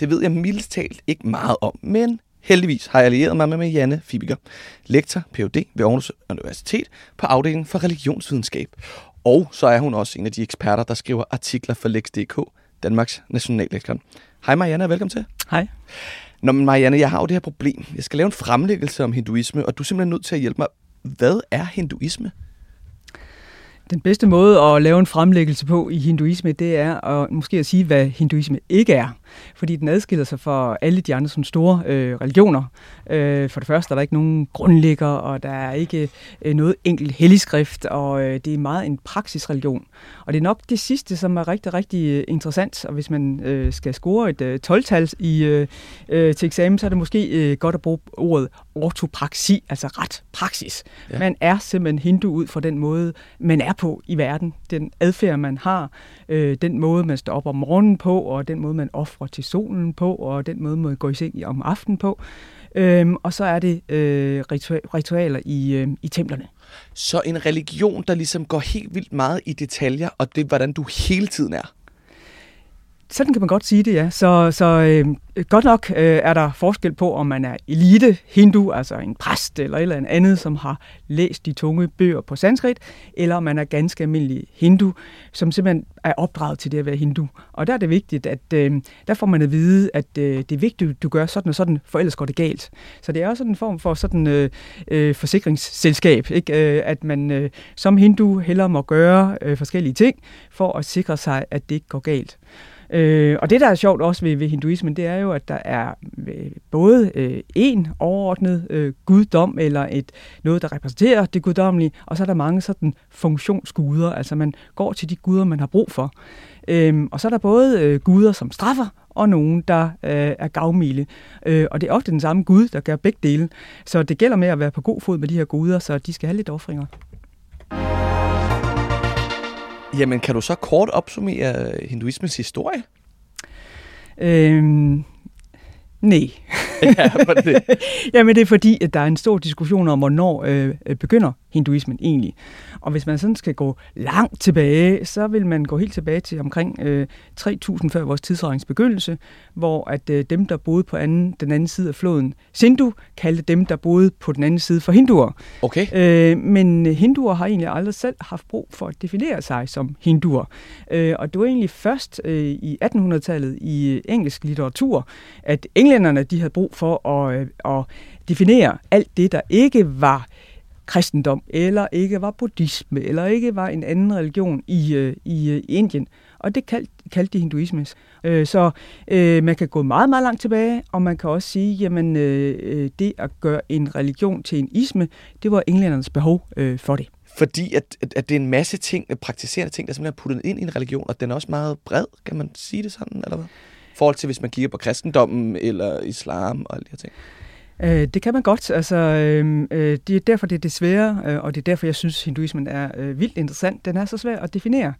Det ved jeg mildest talt ikke meget om, men heldigvis har jeg allieret mig med Janne Fibiger, lektor Ph.D. ved Aarhus Universitet på afdelingen for religionsvidenskab. Og så er hun også en af de eksperter, der skriver artikler for Lex.dk, Danmarks nationalleksikon. Hej Marianne, og velkommen til. Hej. Nå, men Marianne, jeg har jo det her problem. Jeg skal lave en fremlæggelse om hinduisme, og du er simpelthen nødt til at hjælpe mig. Hvad er hinduisme? Den bedste måde at lave en fremlæggelse på i hinduisme, det er at måske at sige, hvad hinduisme ikke er. Fordi den adskiller sig fra alle de andre sådan store øh, religioner. Øh, for det første er der ikke nogen grundlægger, og der er ikke øh, noget enkelt helligskrift, og øh, det er meget en praksisreligion. Og det er nok det sidste, som er rigtig, rigtig øh, interessant. Og hvis man øh, skal score et øh, 12-tal i, øh, øh, til eksamen, så er det måske øh, godt at bruge ordet ortopraksi, altså ret praksis. Ja. Man er simpelthen hindu ud fra den måde, man er på i verden. Den adfærd, man har, øh, den måde, man står op om morgenen på, og den måde, man offrer til solen på, og den måde, man går i seng om aftenen på. Øhm, og så er det øh, ritualer i, øh, i templerne. Så en religion, der ligesom går helt vildt meget i detaljer, og det er, hvordan du hele tiden er? Sådan kan man godt sige det, ja. Så, så øh, godt nok øh, er der forskel på, om man er elite hindu, altså en præst eller et eller andet, som har læst de tunge bøger på sanskrit, eller om man er ganske almindelig hindu, som simpelthen er opdraget til det at være hindu. Og der er det vigtigt, at øh, der får man at vide, at øh, det er vigtigt, at du gør sådan og sådan, for ellers går det galt. Så det er også sådan en form for sådan øh, øh, forsikringsselskab, ikke? Øh, at man øh, som hindu hellere må gøre øh, forskellige ting, for at sikre sig, at det ikke går galt. Øh, og det, der er sjovt også ved, ved hinduismen, det er jo, at der er øh, både øh, en overordnet øh, guddom, eller et noget, der repræsenterer det guddommelige, og så er der mange sådan funktionsguder, altså man går til de guder, man har brug for. Øh, og så er der både øh, guder, som straffer, og nogen, der øh, er gavmilde. Øh, og det er ofte den samme Gud, der gør begge dele. Så det gælder med at være på god fod med de her guder, så de skal have lidt offringer. Jamen, kan du så kort opsummere hinduismens historie? Øhm, nej. ja, det. Jamen, det er fordi, at der er en stor diskussion om, hvornår øh, begynder hinduismen egentlig. Og hvis man sådan skal gå langt tilbage, så vil man gå helt tilbage til omkring øh, 3000 før vores tidsregnings begyndelse, hvor at øh, dem, der boede på anden, den anden side af floden, Sindhu, kaldte dem, der boede på den anden side for hinduer. Okay. Øh, men hinduer har egentlig aldrig selv haft brug for at definere sig som hinduer. Øh, og det var egentlig først øh, i 1800-tallet i engelsk litteratur, at englænderne de havde brug for at, øh, at definere alt det, der ikke var kristendom, eller ikke var buddhisme, eller ikke var en anden religion i, øh, i, øh, i Indien. Og det kaldte, kaldte de hinduisme. Øh, så øh, man kan gå meget, meget langt tilbage, og man kan også sige, jamen øh, øh, det at gøre en religion til en isme, det var englændernes behov øh, for det. Fordi at, at, at det er en masse ting, øh, praktiserende ting, der simpelthen er puttet ind i en religion, og den er også meget bred, kan man sige det sådan, eller hvad? I forhold til, hvis man kigger på kristendommen eller islam og alle de her ting. Øh, det kan man godt. Altså, øh, øh, det er derfor, det er det svære, øh, og det er derfor, jeg synes, hinduismen er øh, vildt interessant. Den er så svær at definere.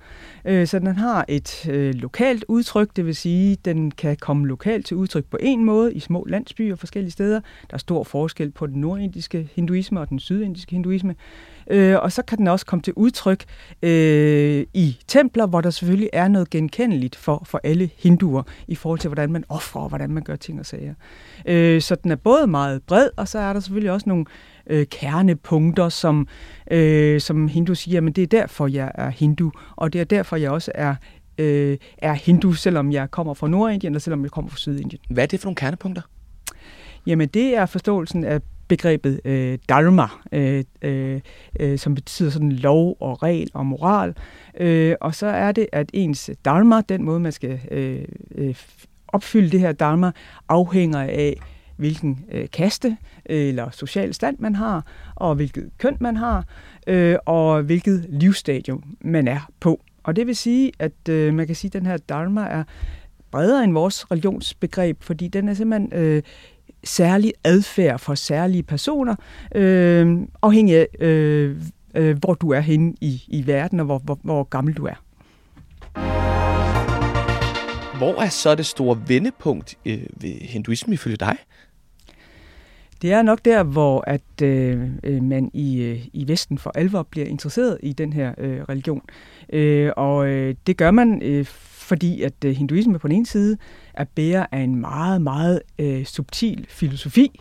Øh, så den har et øh, lokalt udtryk, det vil sige, den kan komme lokalt til udtryk på en måde i små landsbyer forskellige steder. Der er stor forskel på den nordindiske hinduisme og den sydindiske hinduisme. Øh, og så kan den også komme til udtryk øh, i templer, hvor der selvfølgelig er noget genkendeligt for, for alle hinduer i forhold til, hvordan man offrer og hvordan man gør ting og sager. Øh, så den er både meget bred, og så er der selvfølgelig også nogle øh, kernepunkter, som, øh, som hindu siger, men det er derfor, jeg er hindu, og det er derfor, jeg også er øh, er hindu, selvom jeg kommer fra Nordindien, eller selvom jeg kommer fra Sydindien. Hvad er det for nogle kernepunkter? Jamen, det er forståelsen af begrebet øh, dharma, øh, øh, øh, som betyder sådan lov og regel og moral. Øh, og så er det, at ens dharma, den måde man skal øh, øh, opfylde det her dharma, afhænger af, hvilken øh, kaste øh, eller social stand man har, og hvilket køn man har, øh, og hvilket livsstadium man er på. Og det vil sige, at øh, man kan sige, at den her dharma er bredere end vores religionsbegreb, fordi den er simpelthen øh, særlig adfærd for særlige personer, øh, afhængig af, øh, øh, hvor du er henne i, i verden, og hvor, hvor, hvor gammel du er. Hvor er så det store vendepunkt øh, ved hinduismen ifølge dig? Det er nok der, hvor at øh, øh, man i, øh, i Vesten for alvor bliver interesseret i den her øh, religion. Øh, og øh, det gør man, øh, fordi at øh, hinduisme på den ene side er bærer af en meget, meget øh, subtil filosofi,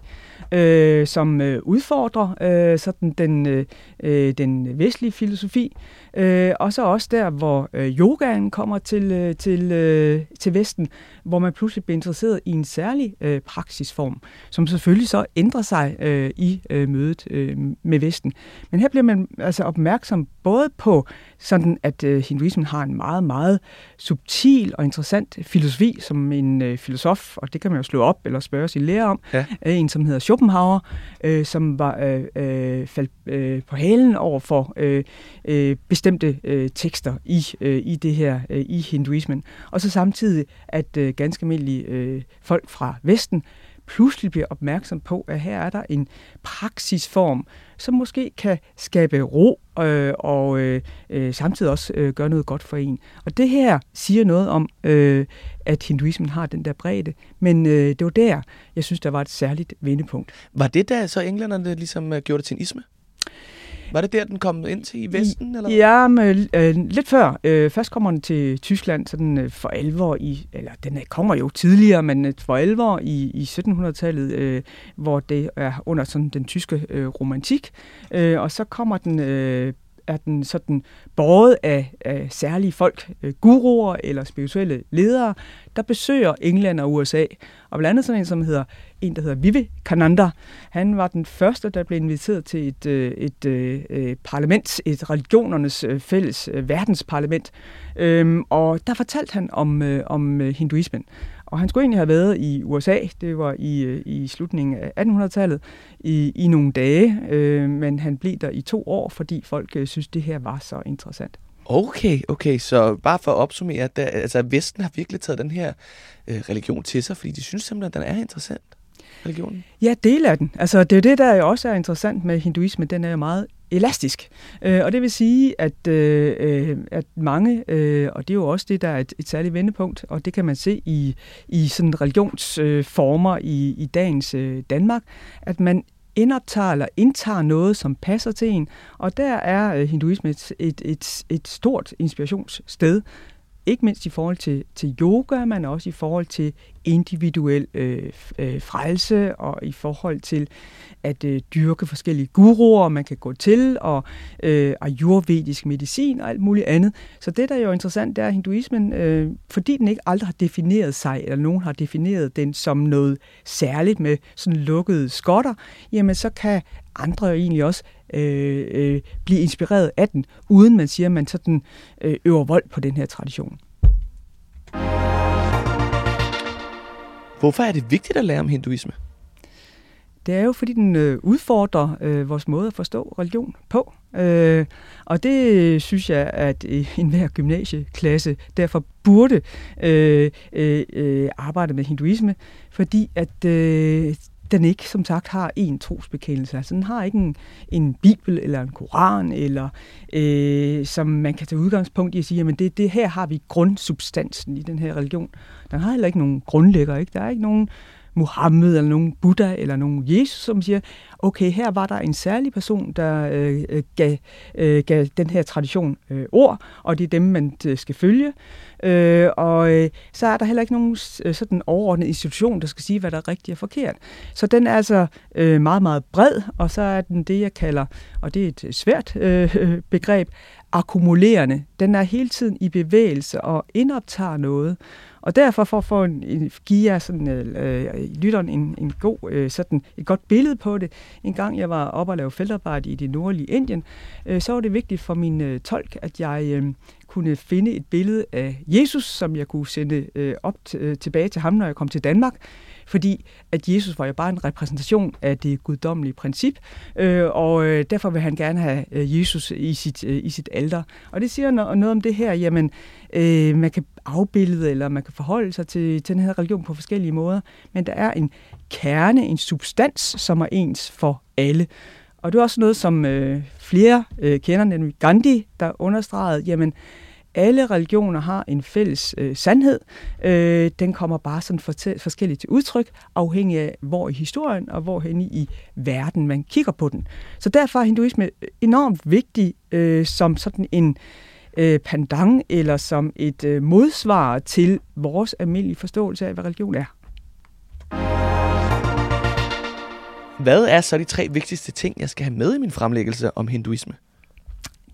øh, som øh, udfordrer øh, sådan den, øh, øh, den vestlige filosofi. Øh, og så også der, hvor øh, yogaen kommer til, øh, til, øh, til Vesten, hvor man pludselig bliver interesseret i en særlig øh, praksisform, som selvfølgelig så ændrer sig øh, i øh, mødet øh, med Vesten. Men her bliver man altså opmærksom både på sådan, at øh, hinduismen har en meget, meget subtil og interessant filosofi, som en øh, filosof, og det kan man jo slå op eller spørge sin lærer om, ja. en som hedder Schopenhauer, øh, som var øh, øh, faldt øh, på halen over for øh, øh, bestemte øh, tekster i, øh, i det her, øh, i hinduismen. Og så samtidig, at øh, ganske almindelige øh, folk fra Vesten pludselig bliver opmærksom på, at her er der en praksisform, som måske kan skabe ro øh, og øh, øh, samtidig også øh, gøre noget godt for en. Og det her siger noget om, øh, at hinduismen har den der bredde, men øh, det var der, jeg synes, der var et særligt vendepunkt. Var det da så englænderne ligesom øh, gjorde det til en isme? Var det der, den kom ind til i Vesten? Eller? Ja, men, øh, lidt før. Øh, først kommer den til Tyskland sådan, øh, for alvor i, eller den kommer jo tidligere, men øh, for alvor i, i 1700-tallet, øh, hvor det er under sådan den tyske øh, romantik. Øh, og så kommer den øh, er den sådan båret af, af særlige folk, øh, guruer eller spirituelle ledere, der besøger England og USA. Og blandt andet sådan en, som hedder en, der hedder Vivekananda. Han var den første, der blev inviteret til et, øh, et, et, et parlament, et religionernes fælles verdensparlament. Øhm, og der fortalte han om, om hinduismen. Og han skulle egentlig have været i USA, det var i, i slutningen af 1800-tallet, i, i nogle dage, øh, men han blev der i to år, fordi folk øh, synes, det her var så interessant. Okay, okay, så bare for at opsummere, der, altså Vesten har virkelig taget den her øh, religion til sig, fordi de synes simpelthen, at den er interessant religionen? Ja, del af den. Altså, det er det, der også er interessant med hinduismen. Den er jo meget elastisk. Øh, og det vil sige, at, øh, øh, at mange, øh, og det er jo også det, der er et, et særligt vendepunkt, og det kan man se i, i sådan religionsformer i, i dagens øh, Danmark, at man indoptager eller indtager noget, som passer til en, og der er øh, hinduisme et, et, et, et stort inspirationssted, ikke mindst i forhold til, til yoga, men også i forhold til individuel øh, øh, frelse og i forhold til at øh, dyrke forskellige guruer, man kan gå til, og øh, ayurvedisk medicin og alt muligt andet. Så det, der er jo interessant, det er hinduismen, øh, fordi den ikke aldrig har defineret sig, eller nogen har defineret den som noget særligt med sådan lukkede skotter, jamen så kan andre jo egentlig også øh, øh, blive inspireret af den, uden man siger, at man sådan øh, øver vold på den her tradition. Hvorfor er det vigtigt at lære om hinduisme? Det er jo, fordi den øh, udfordrer øh, vores måde at forstå religion på. Øh, og det synes jeg, at enhver gymnasieklasse derfor burde øh, øh, øh, arbejde med hinduisme, fordi at øh, den ikke, som sagt, har en trosbekendelse. Altså, den har ikke en, en bibel eller en koran, eller øh, som man kan tage udgangspunkt i at sige, at det, det her har vi grundsubstansen i den her religion. Den har heller ikke nogen grundlægger, ikke? Der er ikke nogen Muhammed eller nogen Buddha eller nogen Jesus, som siger, okay, her var der en særlig person, der øh, øh gav, øh, gav den her tradition øh, ord, og det er dem, man øh, skal følge. Øh, og øh, så er der heller ikke nogen øh, sådan overordnet institution, der skal sige, hvad der er rigtigt og forkert. Så den er altså øh, meget, meget bred, og så er den det, jeg kalder, og det er et øh, svært øh, begreb, akkumulerende. Den er hele tiden i bevægelse og indoptager noget. Og derfor for, få en, en, give jer sådan, øh, øh lytteren en, en god, øh, sådan, et godt billede på det. En gang jeg var oppe og lave feltarbejde i det nordlige Indien, øh, så var det vigtigt for min øh, tolk, at jeg øh, kunne finde et billede af Jesus, som jeg kunne sende øh, op t- øh, tilbage til ham, når jeg kom til Danmark. Fordi at Jesus var jo bare en repræsentation af det guddommelige princip, øh, og øh, derfor vil han gerne have øh, Jesus i sit, øh, i sit alter. Og det siger no- noget om det her, jamen øh, man kan afbilde, eller man kan forholde sig til, til den her religion på forskellige måder, men der er en kerne, en substans, som er ens for alle. Og det er også noget, som øh, flere øh, kender, nemlig Gandhi, der understregede, jamen, alle religioner har en fælles øh, sandhed. Øh, den kommer bare sådan for, forskelligt til udtryk, afhængig af, hvor i historien og hvor hen i verden man kigger på den. Så derfor er hinduisme enormt vigtig øh, som sådan en øh, pandang eller som et øh, modsvar til vores almindelige forståelse af, hvad religion er. Hvad er så de tre vigtigste ting, jeg skal have med i min fremlæggelse om hinduisme?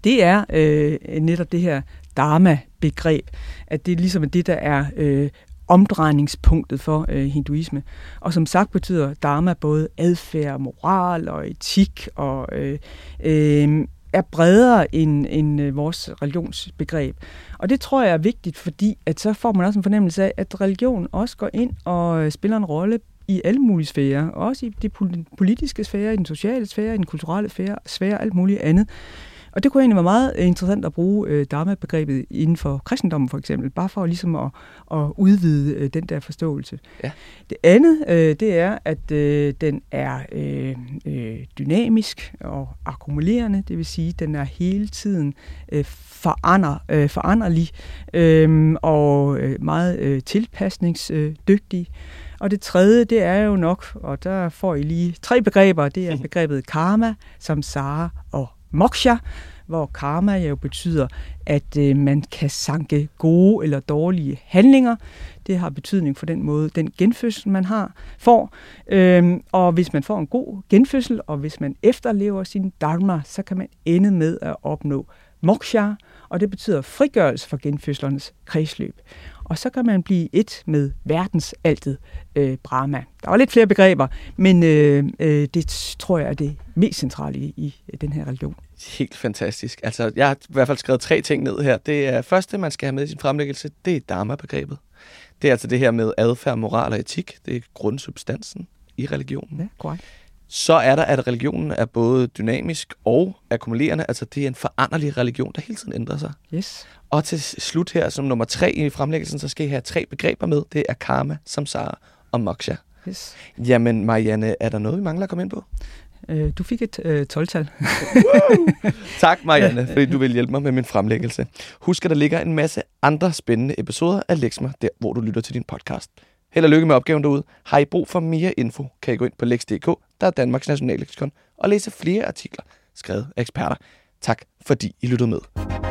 Det er øh, netop det her dharma-begreb, at det ligesom det, der er øh, omdrejningspunktet for øh, hinduisme. Og som sagt betyder dharma både adfærd, moral og etik og øh, øh, er bredere end, end øh, vores religionsbegreb. Og det tror jeg er vigtigt, fordi at så får man også en fornemmelse af, at religion også går ind og øh, spiller en rolle i alle mulige sfære, også i de politiske sfære, i den sociale sfære, i den kulturelle sfære, sfære alt muligt andet. Og det kunne egentlig være meget interessant at bruge øh, dharma-begrebet inden for kristendommen for eksempel, bare for ligesom at, at udvide øh, den der forståelse. Ja. Det andet, øh, det er, at øh, den er øh, øh, dynamisk og akkumulerende, det vil sige, den er hele tiden øh, forander, øh, foranderlig øh, og øh, meget øh, tilpasningsdygtig. Og det tredje, det er jo nok, og der får I lige tre begreber. Det er begrebet karma, samsara og moksha, hvor karma jo betyder, at øh, man kan sanke gode eller dårlige handlinger. Det har betydning for den måde, den genfødsel, man har, får. Øhm, og hvis man får en god genfødsel, og hvis man efterlever sin dharma, så kan man ende med at opnå moksha, og det betyder frigørelse fra genfødslernes kredsløb og så kan man blive et med verdensaltet øh, Brahma. Der var lidt flere begreber, men øh, øh, det tror jeg er det mest centrale i, i den her religion. Helt fantastisk. Altså, jeg har i hvert fald skrevet tre ting ned her. Det er første, man skal have med i sin fremlæggelse, det er Dharma-begrebet. Det er altså det her med adfærd, moral og etik. Det er grundsubstansen i religionen. Ja, korrekt. Så er der, at religionen er både dynamisk og akkumulerende. Altså, det er en foranderlig religion, der hele tiden ændrer sig. Yes. Og til slut her, som nummer tre i fremlæggelsen, så skal I have tre begreber med. Det er karma, samsara og moksha. Yes. Jamen, Marianne, er der noget, vi mangler at komme ind på? Øh, du fik et øh, 12-tal. tak, Marianne, fordi du vil hjælpe mig med min fremlæggelse. Husk, at der ligger en masse andre spændende episoder af Lexma, der hvor du lytter til din podcast. Held og lykke med opgaven derude. Har I brug for mere info, kan I gå ind på lex.dk, der er Danmarks Nationalleksikon, og læse flere artikler skrevet af eksperter. Tak, fordi I lyttede med.